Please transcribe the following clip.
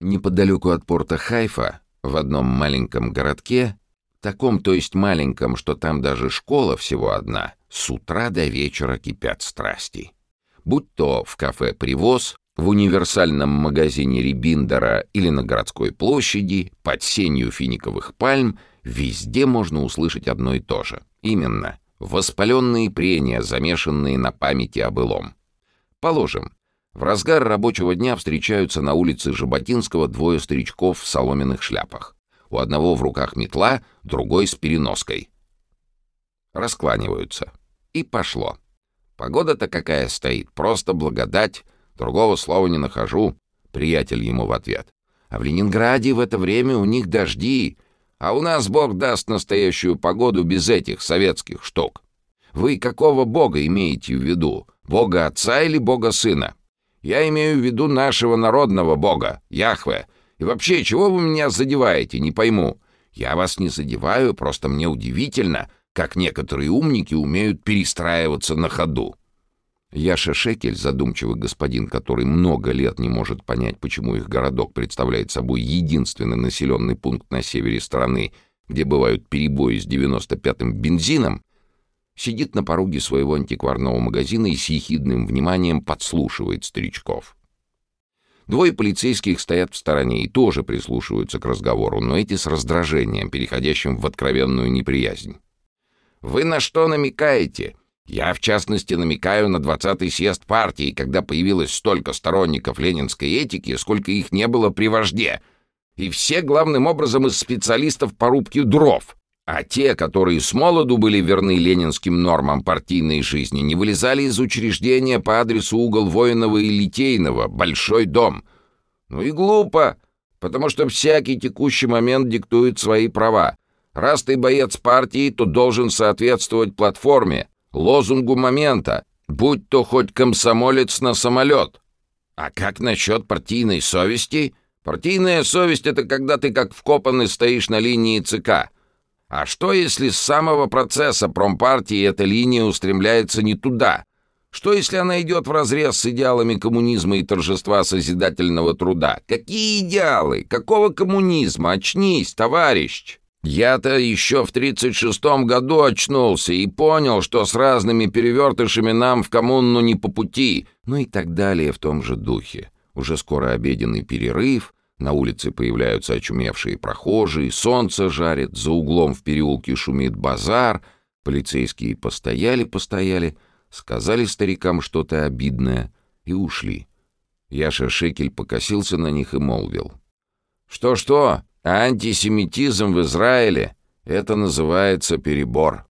Неподалеку от порта Хайфа, в одном маленьком городке, таком, то есть маленьком, что там даже школа всего одна, с утра до вечера кипят страсти. Будь то в кафе «Привоз», в универсальном магазине Рибиндера или на городской площади, под сенью финиковых пальм, везде можно услышать одно и то же. Именно, воспаленные прения, замешанные на памяти о былом. Положим, в разгар рабочего дня встречаются на улице Жаботинского двое старичков в соломенных шляпах. У одного в руках метла, другой с переноской. Раскланиваются. И пошло. Погода-то какая стоит, просто благодать, другого слова не нахожу, приятель ему в ответ. А в Ленинграде в это время у них дожди, а у нас Бог даст настоящую погоду без этих советских штук. Вы какого Бога имеете в виду? Бога Отца или Бога Сына? Я имею в виду нашего народного Бога, Яхве. И вообще, чего вы меня задеваете, не пойму. Я вас не задеваю, просто мне удивительно, как некоторые умники умеют перестраиваться на ходу. Яша Шекель, задумчивый господин, который много лет не может понять, почему их городок представляет собой единственный населенный пункт на севере страны, где бывают перебои с 95-м бензином, сидит на пороге своего антикварного магазина и с ехидным вниманием подслушивает старичков. Двое полицейских стоят в стороне и тоже прислушиваются к разговору, но эти с раздражением, переходящим в откровенную неприязнь. «Вы на что намекаете?» Я, в частности, намекаю на 20-й съезд партии, когда появилось столько сторонников ленинской этики, сколько их не было при вожде. И все, главным образом, из специалистов по рубке дров. А те, которые с молоду были верны ленинским нормам партийной жизни, не вылезали из учреждения по адресу угол Воинова и Литейного, Большой дом. Ну и глупо, потому что всякий текущий момент диктует свои права. Раз ты боец партии, то должен соответствовать платформе, лозунгу момента, будь то хоть комсомолец на самолет. А как насчет партийной совести? Партийная совесть — это когда ты как вкопанный стоишь на линии ЦК — а что, если с самого процесса промпартии эта линия устремляется не туда? Что, если она идет вразрез с идеалами коммунизма и торжества созидательного труда? Какие идеалы? Какого коммунизма? Очнись, товарищ! Я-то еще в 36-м году очнулся и понял, что с разными перевертышами нам в коммуну не по пути, ну и так далее в том же духе. Уже скоро обеденный перерыв, на улице появляются очумевшие прохожие, солнце жарит, за углом в переулке шумит базар. Полицейские постояли-постояли, сказали старикам что-то обидное и ушли. Яша Шекель покосился на них и молвил. «Что-что, антисемитизм в Израиле — это называется перебор».